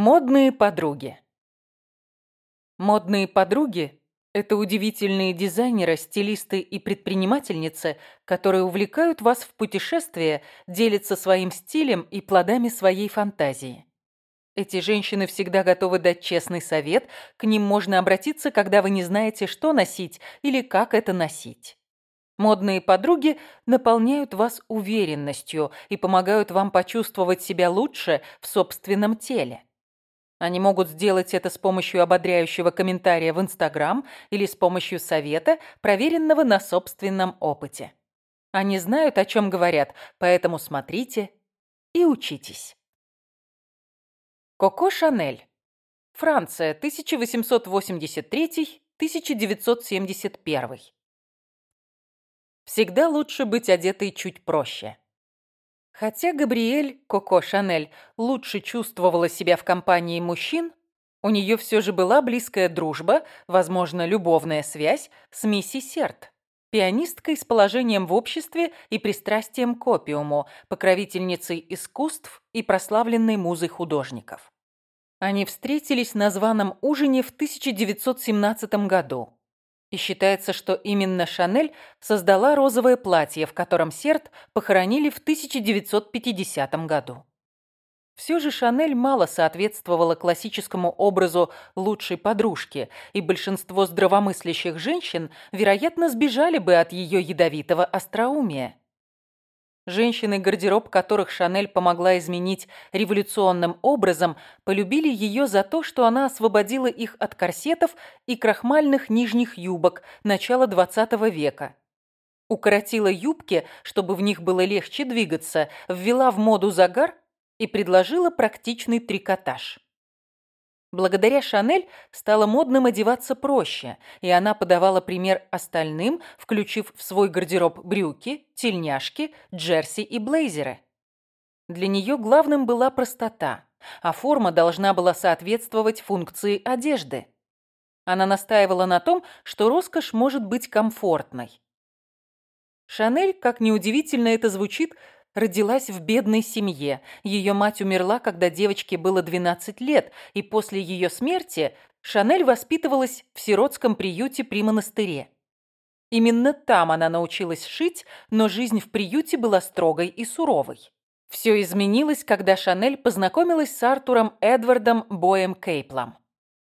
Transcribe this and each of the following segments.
Модные подруги. Модные подруги – это удивительные дизайнеры, стилисты и предпринимательницы, которые увлекают вас в путешествия, делятся своим стилем и плодами своей фантазии. Эти женщины всегда готовы дать честный совет, к ним можно обратиться, когда вы не знаете, что носить или как это носить. Модные подруги наполняют вас уверенностью и помогают вам почувствовать себя лучше в собственном теле. Они могут сделать это с помощью ободряющего комментария в Инстаграм или с помощью совета, проверенного на собственном опыте. Они знают, о чем говорят, поэтому смотрите и учитесь. Коко Шанель. Франция, 1883-1971. Всегда лучше быть одетой чуть проще. Хотя Габриэль Коко Шанель лучше чувствовала себя в компании мужчин, у нее все же была близкая дружба, возможно, любовная связь с Мисси Серт, пианисткой с положением в обществе и пристрастием к опиуму, покровительницей искусств и прославленной музой художников. Они встретились на званом ужине в 1917 году. И считается, что именно Шанель создала розовое платье, в котором Серт похоронили в 1950 году. Все же Шанель мало соответствовала классическому образу лучшей подружки, и большинство здравомыслящих женщин, вероятно, сбежали бы от ее ядовитого остроумия. Женщины, гардероб которых Шанель помогла изменить революционным образом, полюбили ее за то, что она освободила их от корсетов и крахмальных нижних юбок начала XX века. Укоротила юбки, чтобы в них было легче двигаться, ввела в моду загар и предложила практичный трикотаж. Благодаря Шанель стало модным одеваться проще, и она подавала пример остальным, включив в свой гардероб брюки, тельняшки, джерси и блейзеры. Для нее главным была простота, а форма должна была соответствовать функции одежды. Она настаивала на том, что роскошь может быть комфортной. Шанель, как неудивительно это звучит, Родилась в бедной семье. Ее мать умерла, когда девочке было 12 лет, и после ее смерти Шанель воспитывалась в сиротском приюте при монастыре. Именно там она научилась шить, но жизнь в приюте была строгой и суровой. Все изменилось, когда Шанель познакомилась с Артуром Эдвардом Боем Кейплом.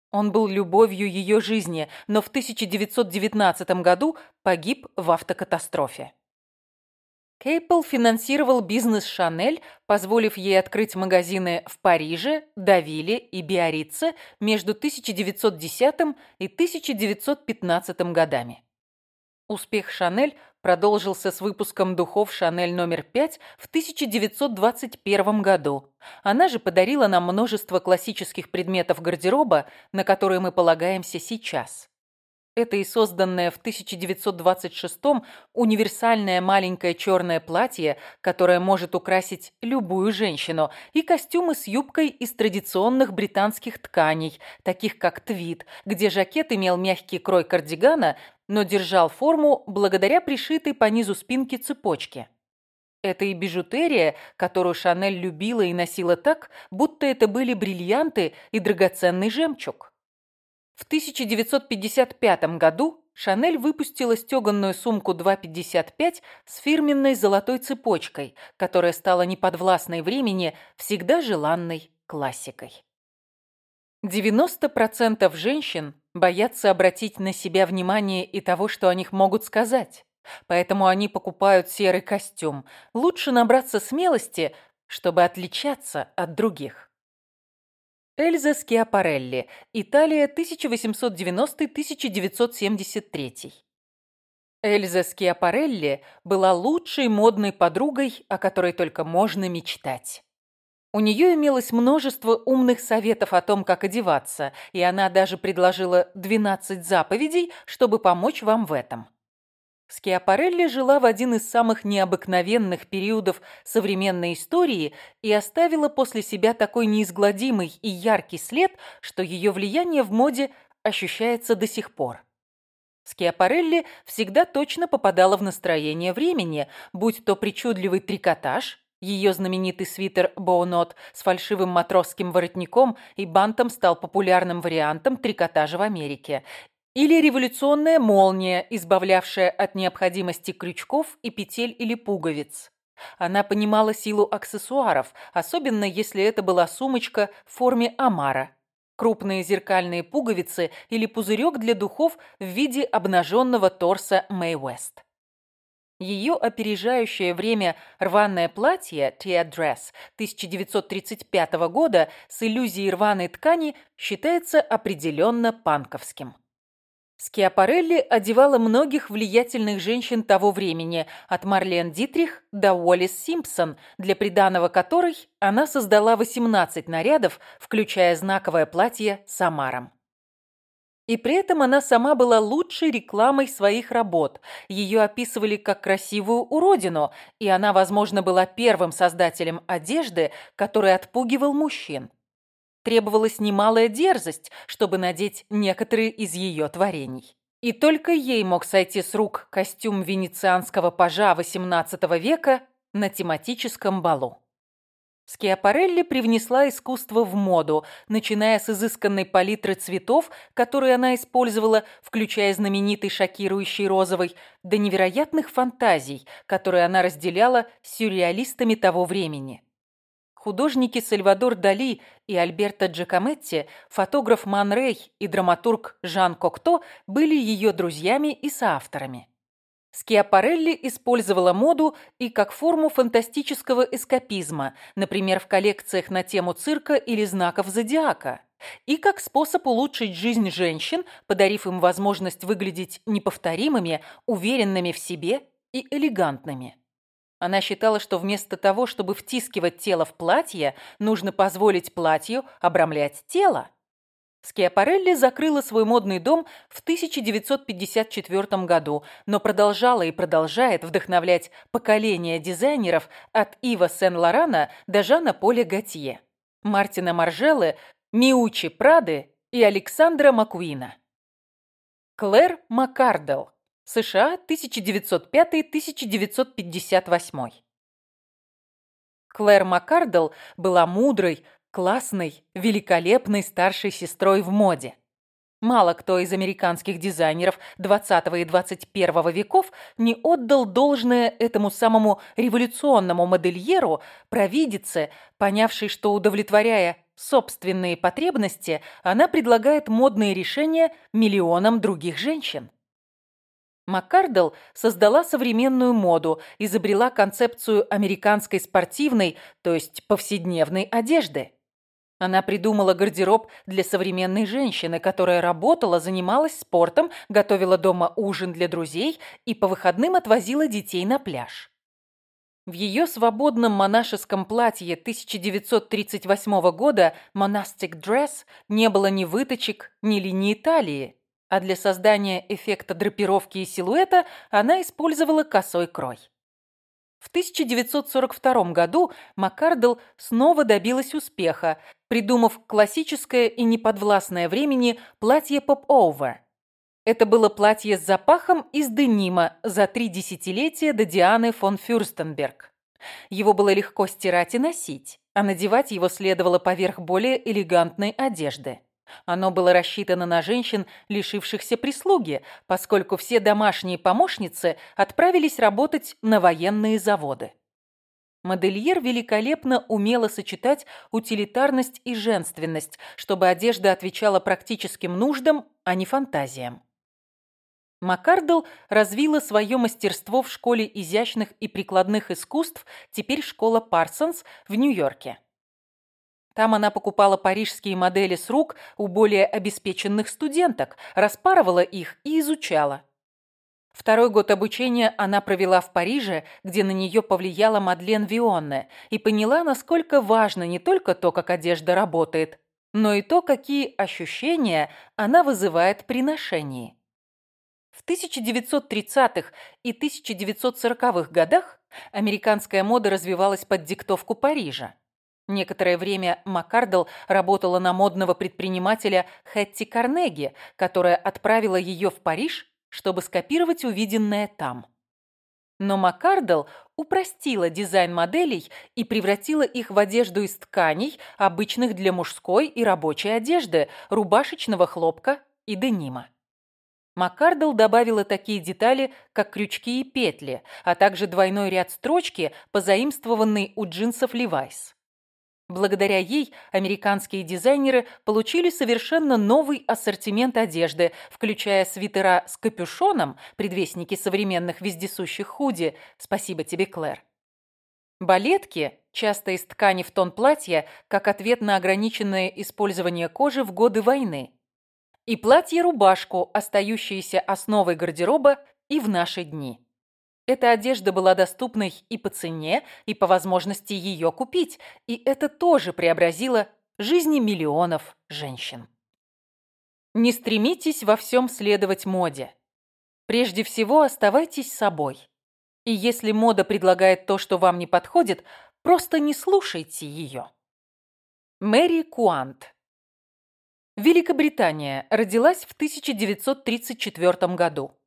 Он был любовью ее жизни, но в 1919 году погиб в автокатастрофе. Кейпл финансировал бизнес «Шанель», позволив ей открыть магазины в Париже, Давиле и Биаррице между 1910 и 1915 годами. Успех «Шанель» продолжился с выпуском духов «Шанель номер 5» в 1921 году. Она же подарила нам множество классических предметов гардероба, на которые мы полагаемся сейчас. Это и созданное в 1926-м универсальное маленькое черное платье, которое может украсить любую женщину, и костюмы с юбкой из традиционных британских тканей, таких как твид, где жакет имел мягкий крой кардигана, но держал форму благодаря пришитой по низу спинки цепочке. Это и бижутерия, которую Шанель любила и носила так, будто это были бриллианты и драгоценный жемчуг. В 1955 году Шанель выпустила стеганную сумку 255 с фирменной золотой цепочкой, которая стала неподвластной времени всегда желанной классикой. 90% женщин боятся обратить на себя внимание и того, что о них могут сказать. Поэтому они покупают серый костюм. Лучше набраться смелости, чтобы отличаться от других. Эльза Скиапарелли. Италия, 1890-1973. Эльза Скиапарелли была лучшей модной подругой, о которой только можно мечтать. У нее имелось множество умных советов о том, как одеваться, и она даже предложила 12 заповедей, чтобы помочь вам в этом. Скиапарелли жила в один из самых необыкновенных периодов современной истории и оставила после себя такой неизгладимый и яркий след, что ее влияние в моде ощущается до сих пор. Скиапарелли всегда точно попадала в настроение времени, будь то причудливый трикотаж, ее знаменитый свитер «Боунот» с фальшивым матросским воротником и бантом стал популярным вариантом трикотажа в Америке. Или революционная молния, избавлявшая от необходимости крючков и петель или пуговиц. Она понимала силу аксессуаров, особенно если это была сумочка в форме омара, крупные зеркальные пуговицы или пузырек для духов в виде обнаженного торса Мэй Уэст. Ее опережающее время рваное платье Tear Dress 1935 года с иллюзией рваной ткани считается определенно панковским. Скиапарелли одевала многих влиятельных женщин того времени, от Марлен Дитрих до Уоллес Симпсон, для приданого которой она создала 18 нарядов, включая знаковое платье с Амаром. И при этом она сама была лучшей рекламой своих работ. Ее описывали как красивую уродину, и она, возможно, была первым создателем одежды, который отпугивал мужчин требовалась немалая дерзость, чтобы надеть некоторые из ее творений. И только ей мог сойти с рук костюм венецианского пажа XVIII века на тематическом балу. Скиапарелли привнесла искусство в моду, начиная с изысканной палитры цветов, которые она использовала, включая знаменитый шокирующий розовый, до невероятных фантазий, которые она разделяла с сюрреалистами того времени художники Сальвадор Дали и Альберто Джакометти, фотограф Манрей и драматург Жан Кокто были ее друзьями и соавторами. Скиапарелли использовала моду и как форму фантастического эскапизма, например, в коллекциях на тему цирка или знаков зодиака, и как способ улучшить жизнь женщин, подарив им возможность выглядеть неповторимыми, уверенными в себе и элегантными. Она считала, что вместо того, чтобы втискивать тело в платье, нужно позволить платью обрамлять тело. Скиапарелли закрыла свой модный дом в 1954 году, но продолжала и продолжает вдохновлять поколение дизайнеров от Ива Сен-Лорана до Жана Поля Готье, Мартина Маржелы, Миучи Прады и Александра Макуина. Клэр Маккардел США 1905-1958. Клэр Маккардл была мудрой, классной, великолепной старшей сестрой в моде. Мало кто из американских дизайнеров 20 и 21 веков не отдал должное этому самому революционному модельеру, провидице, понявшей, что удовлетворяя собственные потребности, она предлагает модные решения миллионам других женщин. Маккардл создала современную моду, изобрела концепцию американской спортивной, то есть повседневной одежды. Она придумала гардероб для современной женщины, которая работала, занималась спортом, готовила дома ужин для друзей и по выходным отвозила детей на пляж. В ее свободном монашеском платье 1938 года «Monastic Dress» не было ни выточек, ни линии талии а для создания эффекта драпировки и силуэта она использовала косой крой. В 1942 году Маккардл снова добилась успеха, придумав классическое и неподвластное времени платье поп-овер. Это было платье с запахом из денима за три десятилетия до Дианы фон Фюрстенберг. Его было легко стирать и носить, а надевать его следовало поверх более элегантной одежды. Оно было рассчитано на женщин, лишившихся прислуги, поскольку все домашние помощницы отправились работать на военные заводы. Модельер великолепно умела сочетать утилитарность и женственность, чтобы одежда отвечала практическим нуждам, а не фантазиям. Маккардл развила свое мастерство в школе изящных и прикладных искусств, теперь школа Парсонс в Нью-Йорке. Там она покупала парижские модели с рук у более обеспеченных студенток, распарывала их и изучала. Второй год обучения она провела в Париже, где на нее повлияла Мадлен Вионне, и поняла, насколько важно не только то, как одежда работает, но и то, какие ощущения она вызывает при ношении. В 1930-х и 1940-х годах американская мода развивалась под диктовку Парижа. Некоторое время Маккардл работала на модного предпринимателя Хэтти Карнеги, которая отправила ее в Париж, чтобы скопировать увиденное там. Но Маккардл упростила дизайн моделей и превратила их в одежду из тканей, обычных для мужской и рабочей одежды, рубашечного хлопка и денима. Маккардл добавила такие детали, как крючки и петли, а также двойной ряд строчки, позаимствованный у джинсов Левайс. Благодаря ей американские дизайнеры получили совершенно новый ассортимент одежды, включая свитера с капюшоном, предвестники современных вездесущих худи. Спасибо тебе, Клэр. Балетки, часто из ткани в тон платья, как ответ на ограниченное использование кожи в годы войны. И платье-рубашку, остающиеся основой гардероба и в наши дни. Эта одежда была доступной и по цене, и по возможности ее купить, и это тоже преобразило жизни миллионов женщин. Не стремитесь во всем следовать моде. Прежде всего оставайтесь собой. И если мода предлагает то, что вам не подходит, просто не слушайте ее. Мэри Куант Великобритания родилась в 1934 году.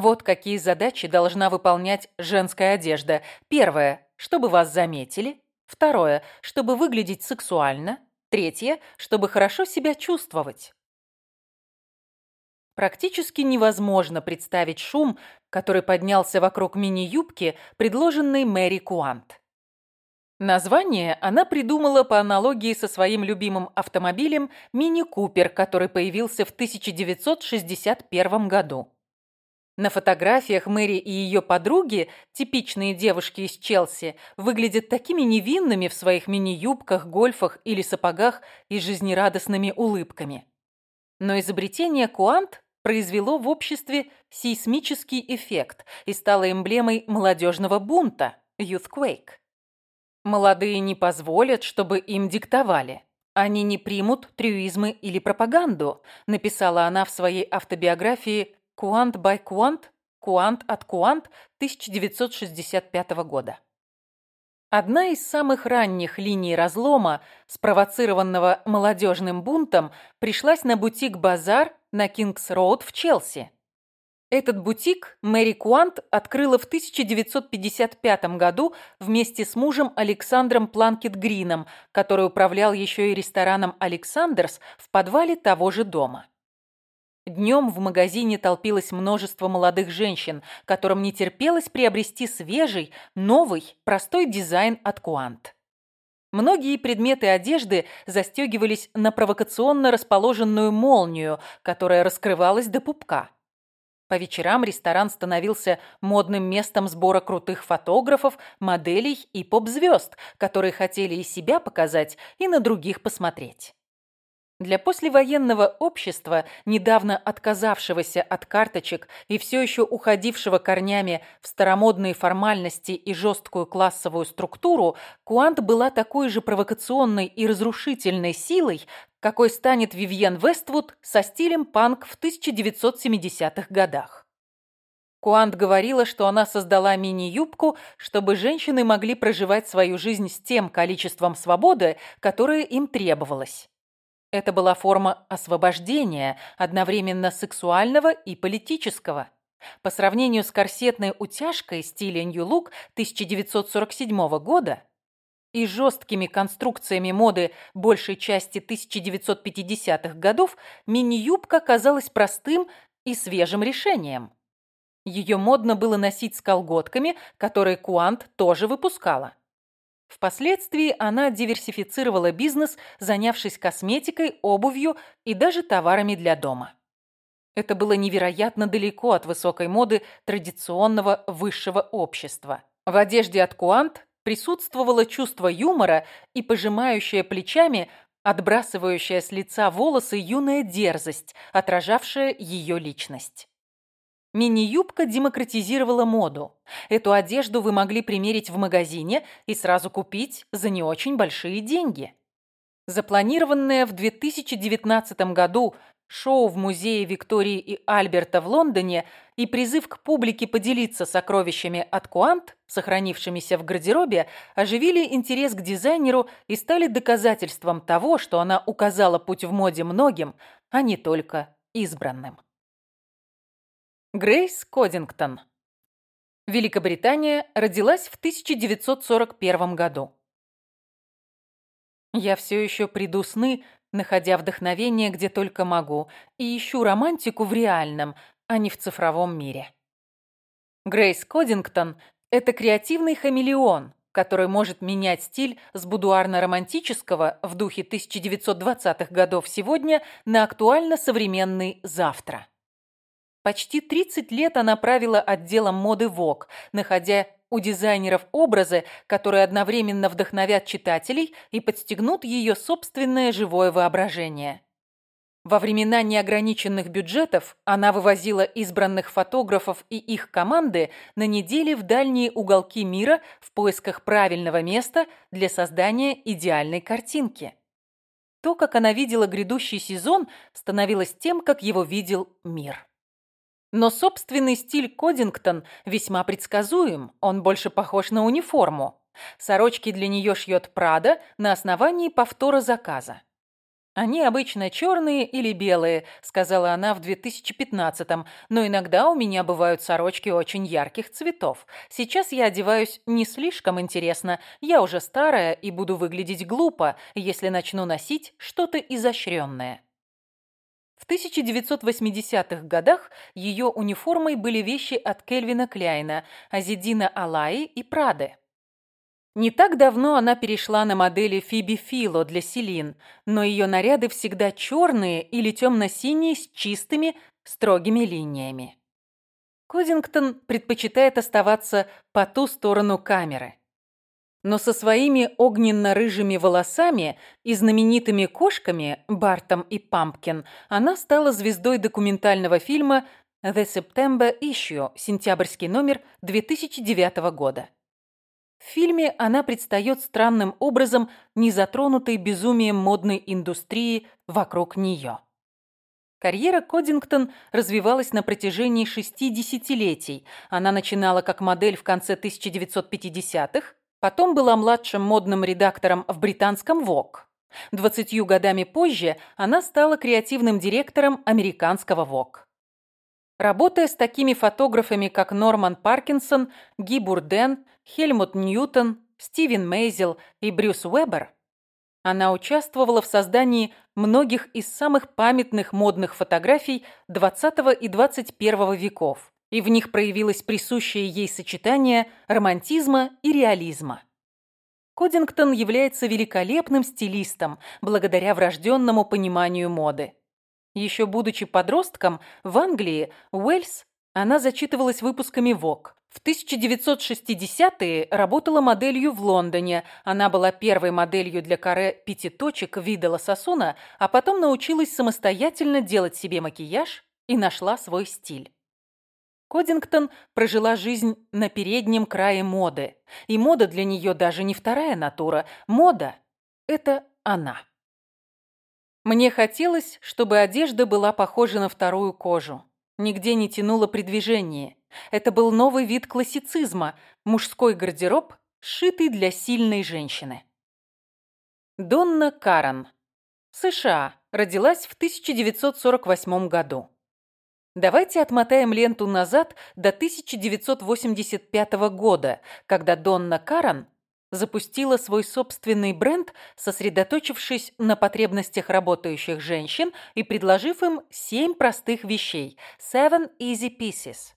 Вот какие задачи должна выполнять женская одежда. Первое – чтобы вас заметили. Второе – чтобы выглядеть сексуально. Третье – чтобы хорошо себя чувствовать. Практически невозможно представить шум, который поднялся вокруг мини-юбки, предложенной Мэри Куант. Название она придумала по аналогии со своим любимым автомобилем «Мини Купер», который появился в 1961 году. На фотографиях Мэри и ее подруги, типичные девушки из Челси, выглядят такими невинными в своих мини-юбках, гольфах или сапогах и жизнерадостными улыбками. Но изобретение Куант произвело в обществе сейсмический эффект и стало эмблемой молодежного бунта – Youthquake. Молодые не позволят, чтобы им диктовали – «Они не примут трюизмы или пропаганду», написала она в своей автобиографии «Quant by Quant», «Куант от Куант» 1965 года. Одна из самых ранних линий разлома, спровоцированного молодежным бунтом, пришлась на бутик-базар на Кингс-Роуд в Челси. Этот бутик Мэри Куант открыла в 1955 году вместе с мужем Александром Планкет Грином, который управлял еще и рестораном «Alexander's» в подвале того же дома. Днем в магазине толпилось множество молодых женщин, которым не терпелось приобрести свежий, новый, простой дизайн от Куант. Многие предметы одежды застегивались на провокационно расположенную молнию, которая раскрывалась до пупка. По вечерам ресторан становился модным местом сбора крутых фотографов, моделей и поп-звезд, которые хотели и себя показать, и на других посмотреть. Для послевоенного общества, недавно отказавшегося от карточек и все еще уходившего корнями в старомодные формальности и жесткую классовую структуру, Куант была такой же провокационной и разрушительной силой, какой станет Вивьен Вествуд со стилем панк в 1970-х годах. Куант говорила, что она создала мини-юбку, чтобы женщины могли проживать свою жизнь с тем количеством свободы, которое им требовалось. Это была форма освобождения, одновременно сексуального и политического. По сравнению с корсетной утяжкой стиля нью-лук 1947 года и жесткими конструкциями моды большей части 1950-х годов, мини-юбка казалась простым и свежим решением. Ее модно было носить с колготками, которые Куант тоже выпускала. Впоследствии она диверсифицировала бизнес, занявшись косметикой, обувью и даже товарами для дома. Это было невероятно далеко от высокой моды традиционного высшего общества. В одежде от Куант присутствовало чувство юмора и пожимающее плечами, отбрасывающее с лица волосы юная дерзость, отражавшая ее личность. Мини-юбка демократизировала моду. Эту одежду вы могли примерить в магазине и сразу купить за не очень большие деньги. Запланированное в 2019 году шоу в музее Виктории и Альберта в Лондоне и призыв к публике поделиться сокровищами от Куант, сохранившимися в гардеробе, оживили интерес к дизайнеру и стали доказательством того, что она указала путь в моде многим, а не только избранным. Грейс Кодингтон. Великобритания родилась в 1941 году. Я все еще приду сны, находя вдохновение где только могу, и ищу романтику в реальном, а не в цифровом мире. Грейс Кодингтон – это креативный хамелеон, который может менять стиль с будуарно-романтического в духе 1920-х годов сегодня на актуально-современный завтра. Почти 30 лет она правила отделом моды Vogue, находя у дизайнеров образы, которые одновременно вдохновят читателей и подстегнут ее собственное живое воображение. Во времена неограниченных бюджетов она вывозила избранных фотографов и их команды на недели в дальние уголки мира в поисках правильного места для создания идеальной картинки. То, как она видела грядущий сезон, становилось тем, как его видел мир. Но собственный стиль Кодингтон весьма предсказуем, он больше похож на униформу. Сорочки для нее шьет Прада на основании повтора заказа. «Они обычно черные или белые», — сказала она в 2015-м, «но иногда у меня бывают сорочки очень ярких цветов. Сейчас я одеваюсь не слишком интересно, я уже старая и буду выглядеть глупо, если начну носить что-то изощренное». В 1980-х годах ее униформой были вещи от Кельвина Кляйна, Азидина Алаи и Прады. Не так давно она перешла на модели Фиби Фило для Селин, но ее наряды всегда черные или темно-синие с чистыми, строгими линиями. Кодингтон предпочитает оставаться по ту сторону камеры но со своими огненно-рыжими волосами и знаменитыми кошками Бартом и Пампкин она стала звездой документального фильма «The September Issue» сентябрьский номер 2009 года. В фильме она предстает странным образом, не затронутой безумием модной индустрии вокруг нее. Карьера Кодингтон развивалась на протяжении шести десятилетий. Она начинала как модель в конце 1950-х, Потом была младшим модным редактором в британском Vogue. Двадцатью годами позже она стала креативным директором американского Vogue. Работая с такими фотографами, как Норман Паркинсон, Ги Бурден, Хельмут Ньютон, Стивен Мейзел и Брюс Уэббер, она участвовала в создании многих из самых памятных модных фотографий XX и XXI веков, и в них проявилось присущее ей сочетание романтизма и реализма. Кодингтон является великолепным стилистом благодаря врожденному пониманию моды. Еще будучи подростком, в Англии, Уэльс, она зачитывалась выпусками Vogue. В 1960-е работала моделью в Лондоне. Она была первой моделью для каре пяти точек вида лососуна, а потом научилась самостоятельно делать себе макияж и нашла свой стиль. Кодингтон прожила жизнь на переднем крае моды. И мода для нее даже не вторая натура. Мода – это она. Мне хотелось, чтобы одежда была похожа на вторую кожу. Нигде не тянуло при движении. Это был новый вид классицизма – мужской гардероб, сшитый для сильной женщины. Донна Карен, США, родилась в 1948 году. Давайте отмотаем ленту назад до 1985 года, когда Донна Карен запустила свой собственный бренд, сосредоточившись на потребностях работающих женщин и предложив им семь простых вещей – Seven Easy Pieces.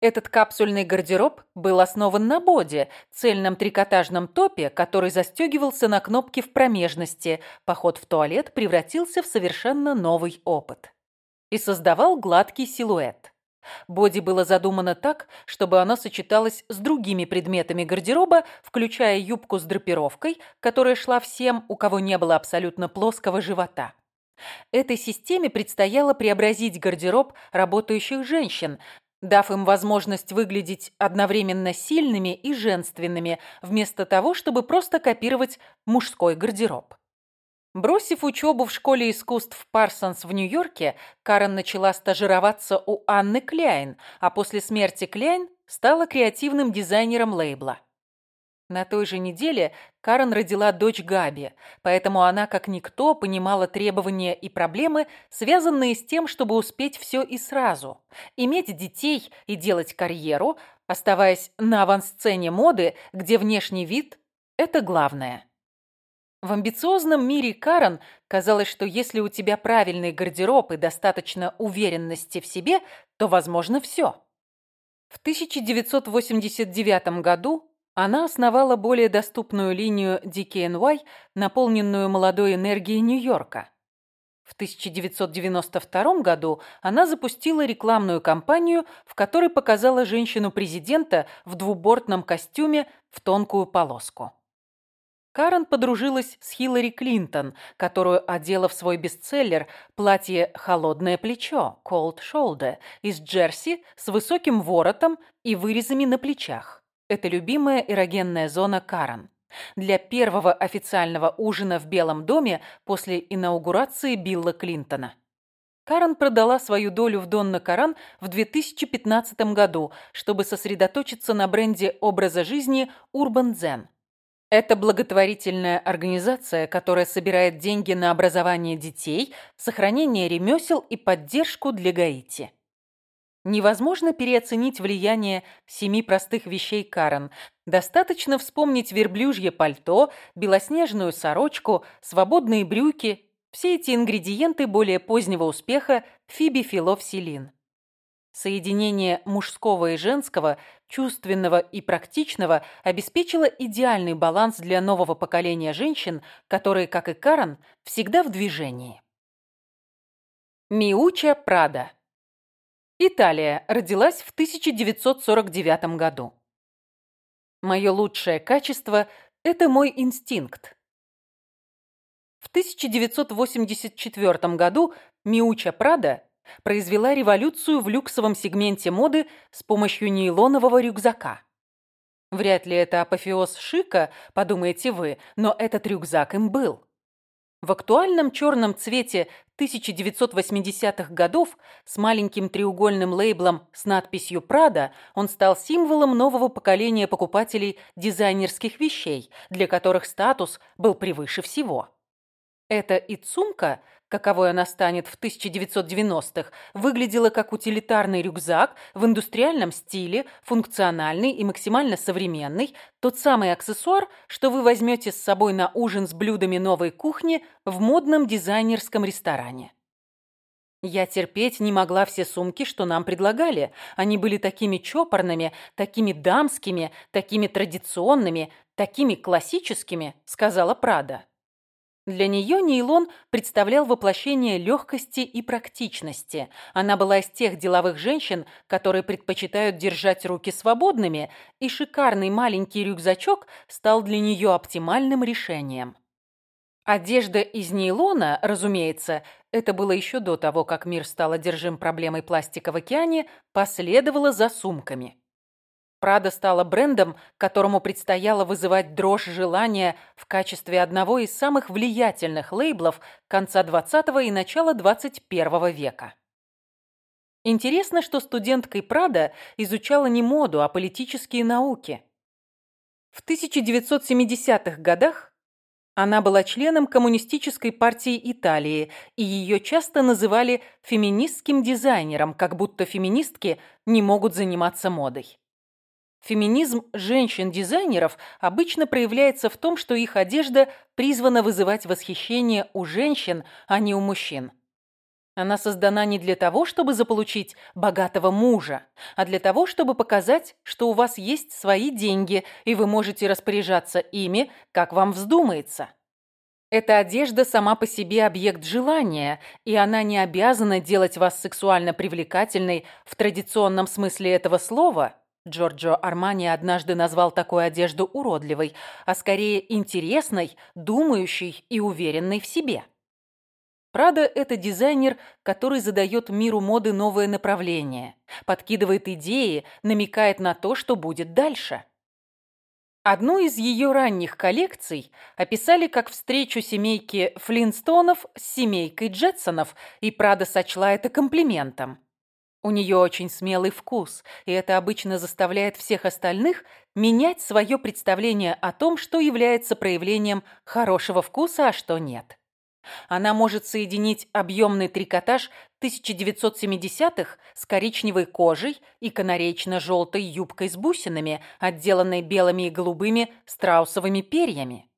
Этот капсульный гардероб был основан на боде, цельном трикотажном топе, который застегивался на кнопки в промежности. Поход в туалет превратился в совершенно новый опыт и создавал гладкий силуэт. Боди было задумано так, чтобы оно сочеталось с другими предметами гардероба, включая юбку с драпировкой, которая шла всем, у кого не было абсолютно плоского живота. Этой системе предстояло преобразить гардероб работающих женщин, дав им возможность выглядеть одновременно сильными и женственными, вместо того, чтобы просто копировать мужской гардероб. Бросив учебу в школе искусств Парсонс в Нью-Йорке, Карен начала стажироваться у Анны Кляйн, а после смерти Кляйн стала креативным дизайнером лейбла. На той же неделе Карен родила дочь Габи, поэтому она, как никто, понимала требования и проблемы, связанные с тем, чтобы успеть все и сразу. Иметь детей и делать карьеру, оставаясь на авансцене моды, где внешний вид – это главное. В амбициозном мире Карен казалось, что если у тебя правильный гардероб и достаточно уверенности в себе, то возможно все. В 1989 году она основала более доступную линию DKNY, наполненную молодой энергией Нью-Йорка. В 1992 году она запустила рекламную кампанию, в которой показала женщину-президента в двубортном костюме в тонкую полоску. Карен подружилась с Хиллари Клинтон, которую одела в свой бестселлер платье «Холодное плечо» (Cold Shoulder из джерси с высоким воротом и вырезами на плечах. Это любимая эрогенная зона Карен. Для первого официального ужина в Белом доме после инаугурации Билла Клинтона. Карен продала свою долю в Донна Каран в 2015 году, чтобы сосредоточиться на бренде образа жизни Урбан Zen – это благотворительная организация, которая собирает деньги на образование детей, сохранение ремесел и поддержку для Гаити. Невозможно переоценить влияние семи простых вещей Карен. Достаточно вспомнить верблюжье пальто, белоснежную сорочку, свободные брюки. Все эти ингредиенты более позднего успеха Фиби Филов Селин. Соединение мужского и женского чувственного и практичного обеспечила идеальный баланс для нового поколения женщин, которые, как и Карен, всегда в движении. Миуча Прада Италия родилась в 1949 году. Мое лучшее качество – это мой инстинкт. В 1984 году Миуча Прада произвела революцию в люксовом сегменте моды с помощью нейлонового рюкзака. Вряд ли это апофеоз шика, подумаете вы, но этот рюкзак им был. В актуальном черном цвете 1980-х годов с маленьким треугольным лейблом с надписью «Прада» он стал символом нового поколения покупателей дизайнерских вещей, для которых статус был превыше всего. Это и сумка – каковой она станет в 1990-х, выглядела как утилитарный рюкзак в индустриальном стиле, функциональный и максимально современный, тот самый аксессуар, что вы возьмете с собой на ужин с блюдами новой кухни в модном дизайнерском ресторане. Я терпеть не могла все сумки, что нам предлагали. Они были такими чопорными, такими дамскими, такими традиционными, такими классическими, сказала Прада. Для нее нейлон представлял воплощение легкости и практичности. Она была из тех деловых женщин, которые предпочитают держать руки свободными, и шикарный маленький рюкзачок стал для нее оптимальным решением. Одежда из нейлона, разумеется, это было еще до того, как мир стал одержим проблемой пластика в океане, последовала за сумками. Прада стала брендом, которому предстояло вызывать дрожь желания в качестве одного из самых влиятельных лейблов конца 20 и начала 21 века. Интересно, что студенткой Прада изучала не моду, а политические науки. В 1970-х годах она была членом Коммунистической партии Италии, и ее часто называли феминистским дизайнером, как будто феминистки не могут заниматься модой. Феминизм женщин-дизайнеров обычно проявляется в том, что их одежда призвана вызывать восхищение у женщин, а не у мужчин. Она создана не для того, чтобы заполучить богатого мужа, а для того, чтобы показать, что у вас есть свои деньги, и вы можете распоряжаться ими, как вам вздумается. Эта одежда сама по себе объект желания, и она не обязана делать вас сексуально привлекательной в традиционном смысле этого слова – Джорджо Армани однажды назвал такую одежду уродливой, а скорее интересной, думающей и уверенной в себе. Прада – это дизайнер, который задает миру моды новое направление, подкидывает идеи, намекает на то, что будет дальше. Одну из ее ранних коллекций описали как встречу семейки Флинстонов с семейкой Джетсонов, и Прада сочла это комплиментом. У нее очень смелый вкус, и это обычно заставляет всех остальных менять свое представление о том, что является проявлением хорошего вкуса, а что нет. Она может соединить объемный трикотаж 1970-х с коричневой кожей и канареечно-желтой юбкой с бусинами, отделанной белыми и голубыми страусовыми перьями.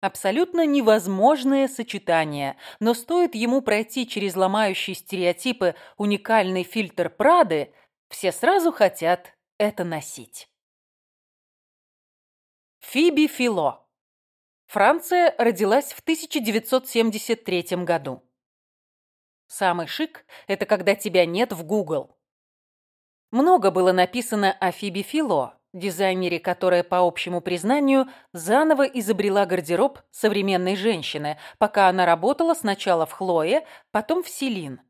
Абсолютно невозможное сочетание, но стоит ему пройти через ломающие стереотипы уникальный фильтр Прады, все сразу хотят это носить. Фиби Фило. Франция родилась в 1973 году. Самый шик – это когда тебя нет в Google. Много было написано о Фиби Фило, дизайнере, которая, по общему признанию, заново изобрела гардероб современной женщины, пока она работала сначала в Хлое, потом в Селин.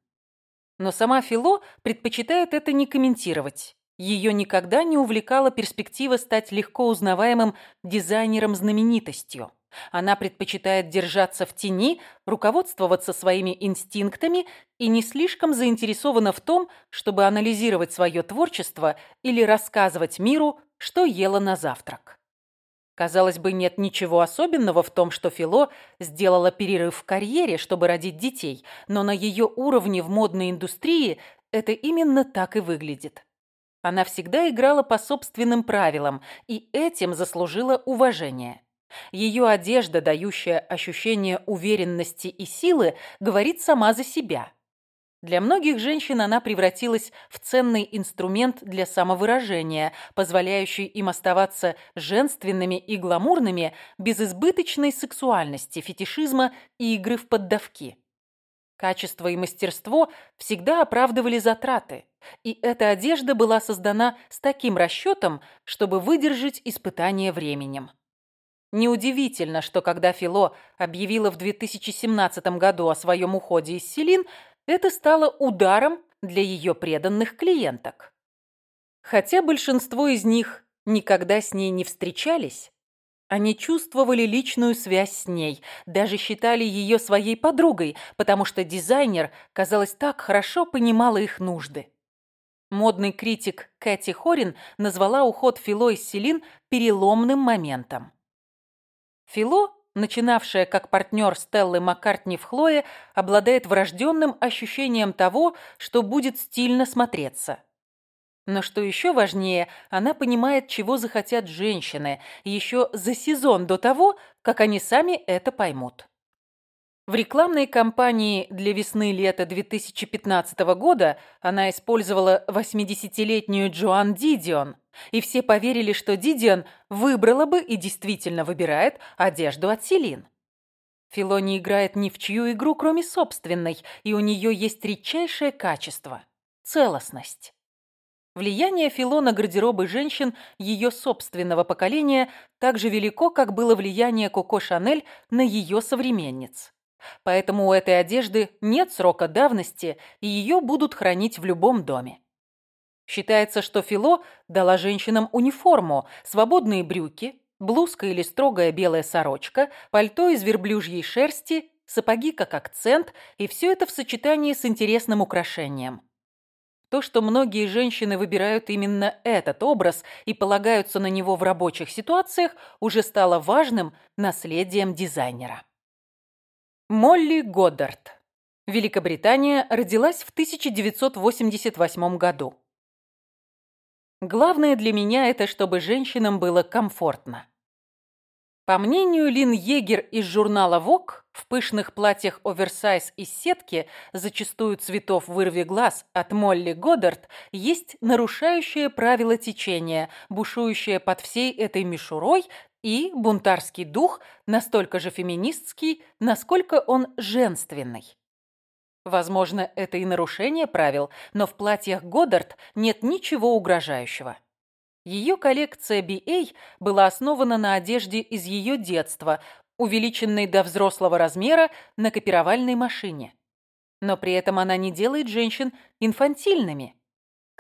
Но сама Фило предпочитает это не комментировать. Ее никогда не увлекала перспектива стать легко узнаваемым дизайнером-знаменитостью. Она предпочитает держаться в тени, руководствоваться своими инстинктами и не слишком заинтересована в том, чтобы анализировать свое творчество или рассказывать миру что ела на завтрак. Казалось бы, нет ничего особенного в том, что Фило сделала перерыв в карьере, чтобы родить детей, но на ее уровне в модной индустрии это именно так и выглядит. Она всегда играла по собственным правилам и этим заслужила уважение. Ее одежда, дающая ощущение уверенности и силы, говорит сама за себя – для многих женщин она превратилась в ценный инструмент для самовыражения, позволяющий им оставаться женственными и гламурными без избыточной сексуальности, фетишизма и игры в поддавки. Качество и мастерство всегда оправдывали затраты, и эта одежда была создана с таким расчетом, чтобы выдержать испытание временем. Неудивительно, что когда Фило объявила в 2017 году о своем уходе из Селин – это стало ударом для ее преданных клиенток. Хотя большинство из них никогда с ней не встречались, они чувствовали личную связь с ней, даже считали ее своей подругой, потому что дизайнер, казалось, так хорошо понимала их нужды. Модный критик Кэти Хорин назвала уход Фило из Селин переломным моментом. Фило начинавшая как партнер Стеллы Маккартни в Хлое, обладает врожденным ощущением того, что будет стильно смотреться. Но что еще важнее, она понимает, чего захотят женщины, еще за сезон до того, как они сами это поймут. В рекламной кампании для весны-лета 2015 года она использовала 80-летнюю Джоан Дидион, и все поверили, что Дидион выбрала бы и действительно выбирает одежду от Селин. Фило не играет ни в чью игру, кроме собственной, и у нее есть редчайшее качество – целостность. Влияние Фило на гардеробы женщин ее собственного поколения так же велико, как было влияние Коко Шанель на ее современниц. Поэтому у этой одежды нет срока давности, и ее будут хранить в любом доме. Считается, что Фило дала женщинам униформу, свободные брюки, блузка или строгая белая сорочка, пальто из верблюжьей шерсти, сапоги как акцент, и все это в сочетании с интересным украшением. То, что многие женщины выбирают именно этот образ и полагаются на него в рабочих ситуациях, уже стало важным наследием дизайнера. Молли Годдард. Великобритания родилась в 1988 году. Главное для меня это, чтобы женщинам было комфортно. По мнению Лин Егер из журнала Vogue, в пышных платьях оверсайз из сетки, зачастую цветов вырви глаз от Молли Годдард, есть нарушающее правила течения, бушующее под всей этой мишурой и бунтарский дух настолько же феминистский, насколько он женственный. Возможно, это и нарушение правил, но в платьях Годдард нет ничего угрожающего. Ее коллекция BA была основана на одежде из ее детства, увеличенной до взрослого размера на копировальной машине. Но при этом она не делает женщин инфантильными –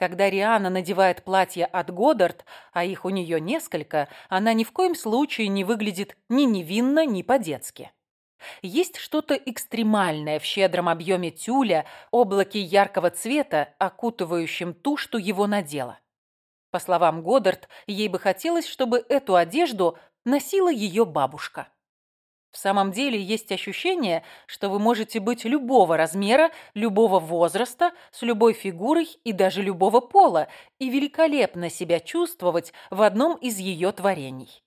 когда Риана надевает платье от Годдард, а их у нее несколько, она ни в коем случае не выглядит ни невинно, ни по-детски. Есть что-то экстремальное в щедром объеме тюля, облаке яркого цвета, окутывающем ту, что его надела. По словам Годдард, ей бы хотелось, чтобы эту одежду носила ее бабушка. В самом деле есть ощущение, что вы можете быть любого размера, любого возраста, с любой фигурой и даже любого пола, и великолепно себя чувствовать в одном из ее творений.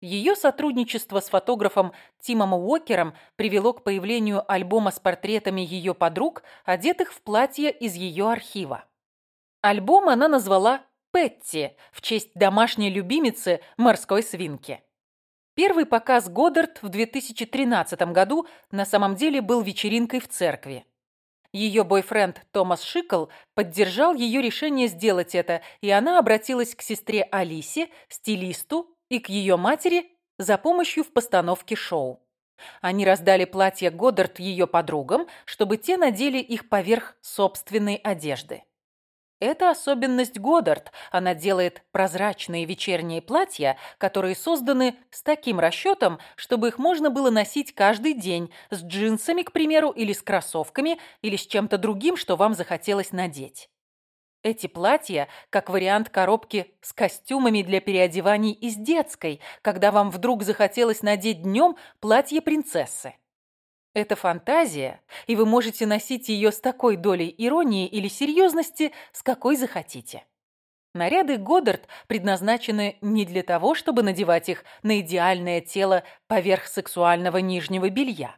Ее сотрудничество с фотографом Тимом Уокером привело к появлению альбома с портретами ее подруг, одетых в платье из ее архива. Альбом она назвала «Петти» в честь домашней любимицы морской свинки. Первый показ Годдард в 2013 году на самом деле был вечеринкой в церкви. Ее бойфренд Томас Шикл поддержал ее решение сделать это, и она обратилась к сестре Алисе, стилисту и к ее матери за помощью в постановке шоу. Они раздали платья Годдард ее подругам, чтобы те надели их поверх собственной одежды. Это особенность Годдард. Она делает прозрачные вечерние платья, которые созданы с таким расчетом, чтобы их можно было носить каждый день, с джинсами, к примеру, или с кроссовками, или с чем-то другим, что вам захотелось надеть. Эти платья, как вариант коробки с костюмами для переодеваний из детской, когда вам вдруг захотелось надеть днем платье принцессы. Это фантазия, и вы можете носить ее с такой долей иронии или серьезности, с какой захотите. Наряды Годдард предназначены не для того, чтобы надевать их на идеальное тело поверх сексуального нижнего белья.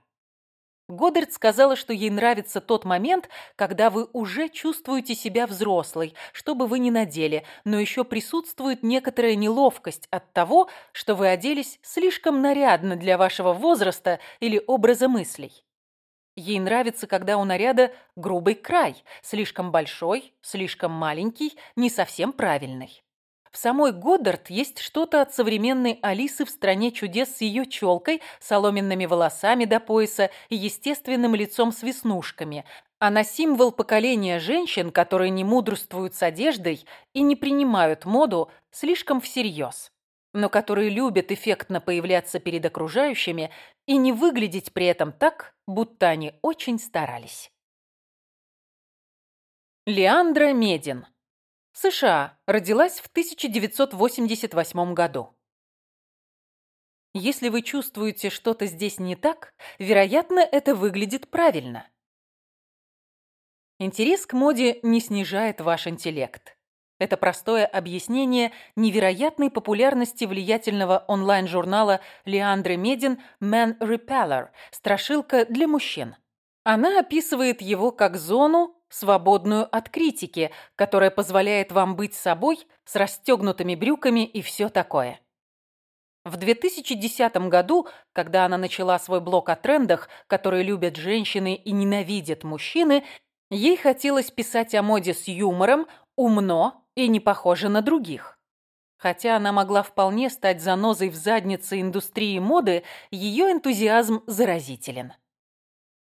Годдард сказала, что ей нравится тот момент, когда вы уже чувствуете себя взрослой, что бы вы ни надели, но еще присутствует некоторая неловкость от того, что вы оделись слишком нарядно для вашего возраста или образа мыслей. Ей нравится, когда у наряда грубый край, слишком большой, слишком маленький, не совсем правильный. В самой Годдард есть что-то от современной Алисы в «Стране чудес» с ее челкой, соломенными волосами до пояса и естественным лицом с веснушками. Она символ поколения женщин, которые не мудрствуют с одеждой и не принимают моду слишком всерьез, но которые любят эффектно появляться перед окружающими и не выглядеть при этом так, будто они очень старались. Леандра Медин США. Родилась в 1988 году. Если вы чувствуете что-то здесь не так, вероятно, это выглядит правильно. Интерес к моде не снижает ваш интеллект. Это простое объяснение невероятной популярности влиятельного онлайн-журнала Леандры Медин «Man Repeller» – страшилка для мужчин. Она описывает его как зону, свободную от критики, которая позволяет вам быть собой с расстегнутыми брюками и все такое. В 2010 году, когда она начала свой блог о трендах, которые любят женщины и ненавидят мужчины, ей хотелось писать о моде с юмором, умно и не похоже на других. Хотя она могла вполне стать занозой в заднице индустрии моды, ее энтузиазм заразителен.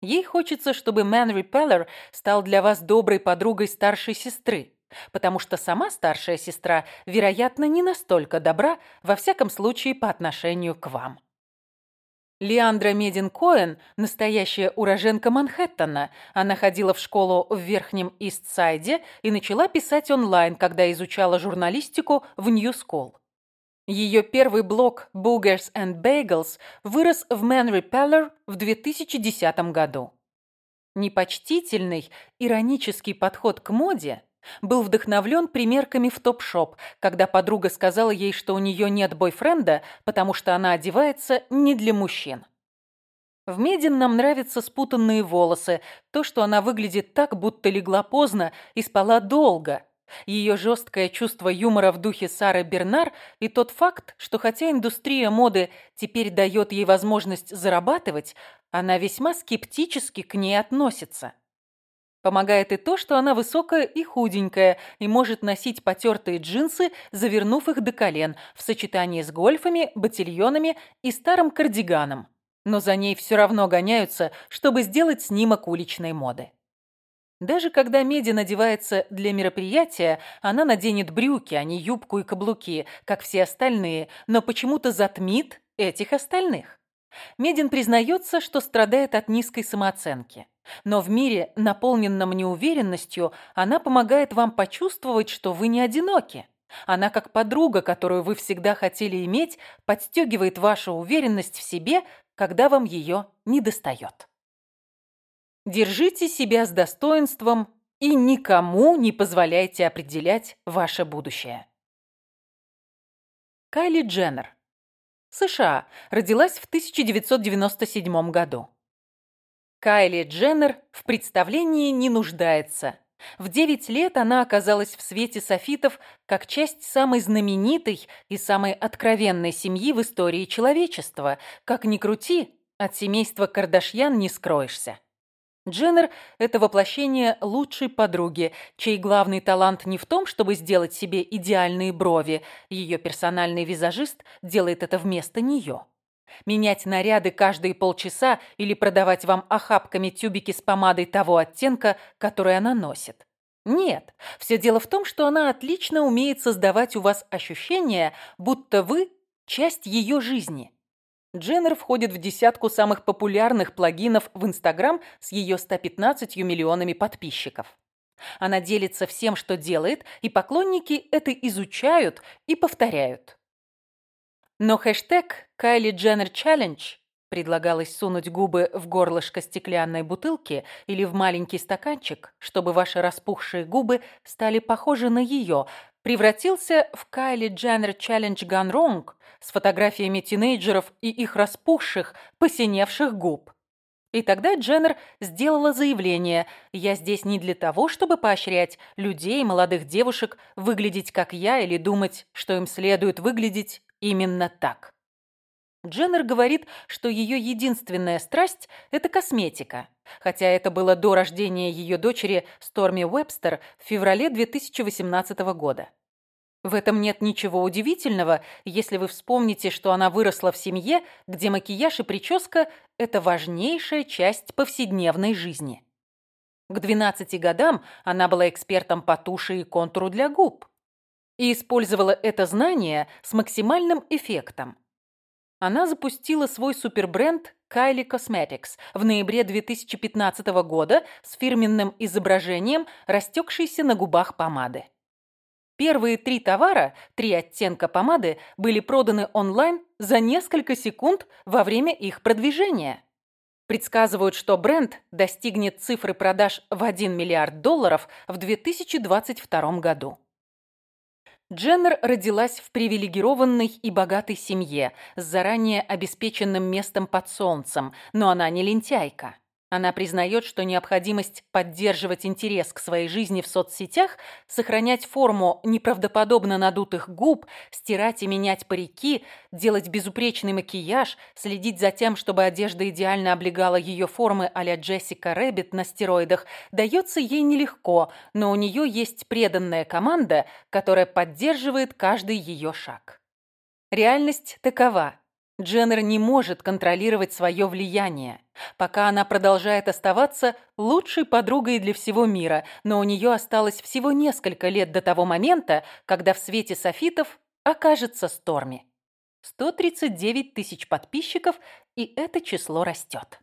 Ей хочется, чтобы Man Repeller стал для вас доброй подругой старшей сестры, потому что сама старшая сестра, вероятно, не настолько добра, во всяком случае, по отношению к вам. Леандра Медин Коэн – настоящая уроженка Манхэттена. Она ходила в школу в Верхнем Истсайде и начала писать онлайн, когда изучала журналистику в New School. Ее первый блог Boogers and Bagels вырос в Man Repeller в 2010 году. Непочтительный, иронический подход к моде был вдохновлен примерками в топ-шоп, когда подруга сказала ей, что у нее нет бойфренда, потому что она одевается не для мужчин. В Медин нам нравятся спутанные волосы, то, что она выглядит так, будто легла поздно и спала долго – ее жесткое чувство юмора в духе Сары Бернар и тот факт, что хотя индустрия моды теперь дает ей возможность зарабатывать, она весьма скептически к ней относится. Помогает и то, что она высокая и худенькая и может носить потертые джинсы, завернув их до колен, в сочетании с гольфами, ботильонами и старым кардиганом. Но за ней все равно гоняются, чтобы сделать снимок уличной моды. Даже когда Меди надевается для мероприятия, она наденет брюки, а не юбку и каблуки, как все остальные, но почему-то затмит этих остальных. Медин признается, что страдает от низкой самооценки. Но в мире, наполненном неуверенностью, она помогает вам почувствовать, что вы не одиноки. Она, как подруга, которую вы всегда хотели иметь, подстегивает вашу уверенность в себе, когда вам ее недостает. Держите себя с достоинством и никому не позволяйте определять ваше будущее. Кайли Дженнер. США. Родилась в 1997 году. Кайли Дженнер в представлении не нуждается. В 9 лет она оказалась в свете софитов как часть самой знаменитой и самой откровенной семьи в истории человечества. Как ни крути, от семейства Кардашьян не скроешься. Дженнер – это воплощение лучшей подруги, чей главный талант не в том, чтобы сделать себе идеальные брови. Ее персональный визажист делает это вместо нее. Менять наряды каждые полчаса или продавать вам охапками тюбики с помадой того оттенка, который она носит. Нет, все дело в том, что она отлично умеет создавать у вас ощущение, будто вы – часть ее жизни. Дженнер входит в десятку самых популярных плагинов в Инстаграм с ее 115 миллионами подписчиков. Она делится всем, что делает, и поклонники это изучают и повторяют. Но хэштег «Кайли Дженнер Challenge предлагалось сунуть губы в горлышко стеклянной бутылки или в маленький стаканчик, чтобы ваши распухшие губы стали похожи на ее, превратился в Кайли Дженнер Челлендж Gone Ронг с фотографиями тинейджеров и их распухших, посиневших губ. И тогда Дженнер сделала заявление «Я здесь не для того, чтобы поощрять людей, молодых девушек, выглядеть как я или думать, что им следует выглядеть именно так». Дженнер говорит, что ее единственная страсть – это косметика – Хотя это было до рождения ее дочери Сторми Уэбстер в феврале 2018 года. В этом нет ничего удивительного, если вы вспомните, что она выросла в семье, где макияж и прическа – это важнейшая часть повседневной жизни. К 12 годам она была экспертом по туше и контуру для губ и использовала это знание с максимальным эффектом. Она запустила свой супербренд Kylie Cosmetics в ноябре 2015 года с фирменным изображением растекшейся на губах помады. Первые три товара, три оттенка помады, были проданы онлайн за несколько секунд во время их продвижения. Предсказывают, что бренд достигнет цифры продаж в 1 миллиард долларов в 2022 году. Дженнер родилась в привилегированной и богатой семье с заранее обеспеченным местом под солнцем, но она не лентяйка. Она признает, что необходимость поддерживать интерес к своей жизни в соцсетях, сохранять форму неправдоподобно надутых губ, стирать и менять парики, делать безупречный макияж, следить за тем, чтобы одежда идеально облегала ее формы а-ля Джессика Рэббит на стероидах, дается ей нелегко, но у нее есть преданная команда, которая поддерживает каждый ее шаг. Реальность такова – Дженнер не может контролировать свое влияние. Пока она продолжает оставаться лучшей подругой для всего мира, но у нее осталось всего несколько лет до того момента, когда в свете софитов окажется Сторми. 139 тысяч подписчиков, и это число растет.